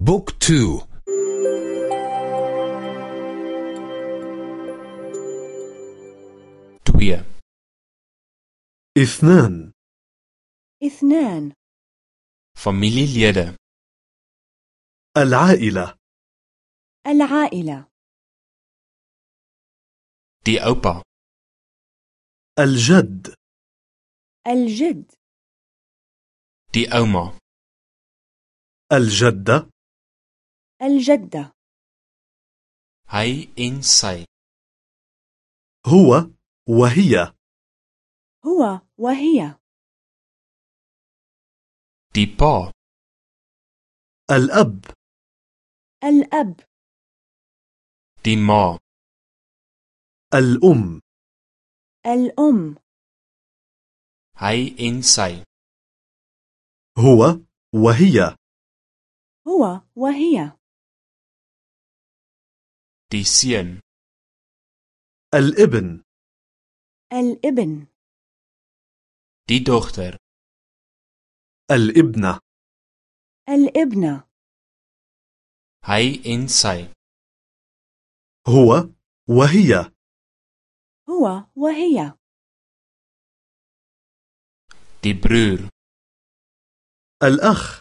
بوك تو. twee اثنان. اثنان. familielede العائلة. العائلة. die oupa الجد. الجد. die ouma الجدة. الجدة. en sy هو وهي. هو وهي. die pa الأب. الأب. die ma الأم. الأم. en sy هو وهي. هو وهي. Die seun. الابن الابن die dogter الابنة الابنة hy en sy. هو وهي هو وهي die broer. الأخ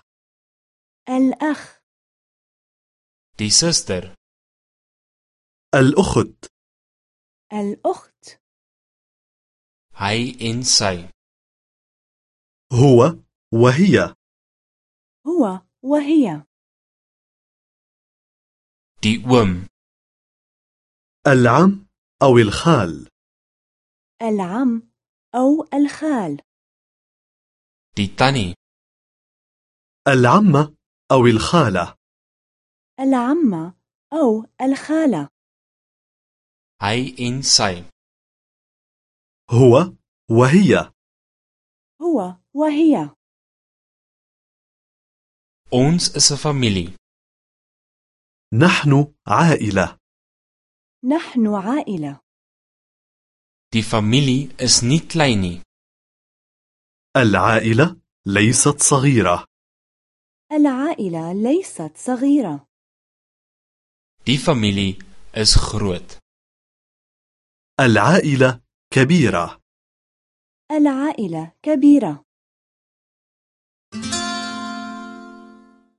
الأخ die suster. الأخت. الأخت. en sy هو وهي. هو وهي. die oom العم أو الخال. العم أو الخال. die tannie العمة أو الخالة. العمة أو الخالة. أي إن ساي هو وهي. هو وهي. Ons is familie نحن عائلة. نحن عائلة. Die familie is nie klein nie العائلة ليست صغيرة. العائلة ليست صغيرة. Die familie is groot العائلة كبيرة. العائلة كبيرة.